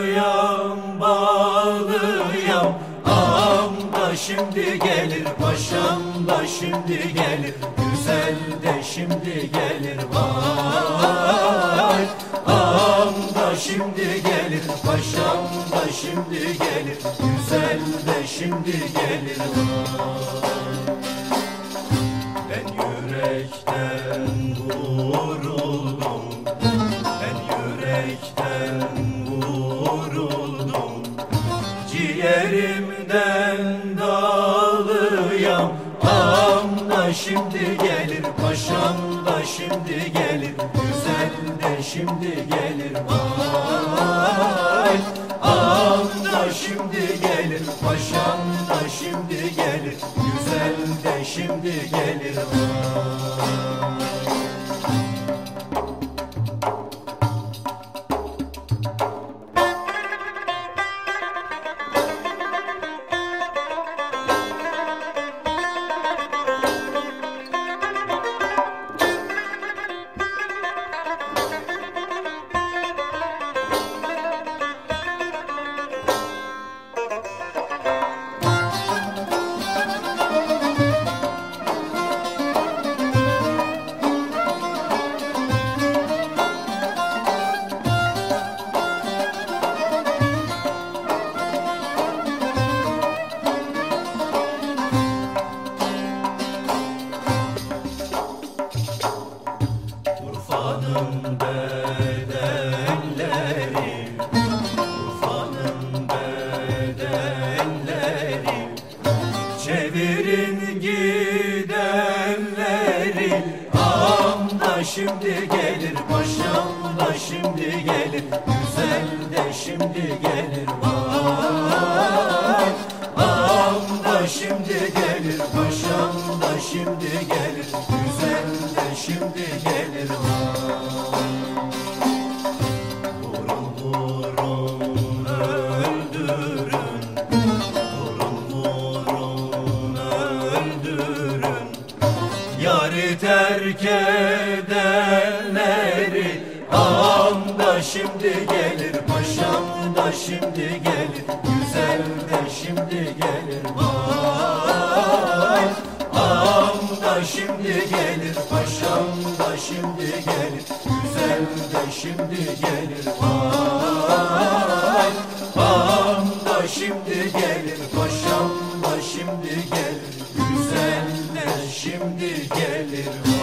bağlıyam bağlıyam Ağam da şimdi gelir paşam da şimdi gelir. Güzel de şimdi gelir vay. Ağam da şimdi gelir paşam da şimdi gelir. Güzel de şimdi gelir vay. Ben yürekten Ciğerimden dağılıyam Ağam da şimdi gelir Paşam da şimdi gelir. Güzel de şimdi gelir Vay. Ağam da şimdi gelir Paşam da şimdi gelir. Güzel de şimdi gelir Vay şimdi gelir Paşam da şimdi gelir Güzel de şimdi gelir Vay Ağam da şimdi gelir Paşam da şimdi gelir terk edenleri. Ağam da şimdi gelir Paşam da şimdi gelir Güzel de şimdi gelir. Vay! Ağam da şimdi gelir Paşam da şimdi gelir Güzel de şimdi gelir. Vay! Ağam da şimdi gelir Paşam Yeah.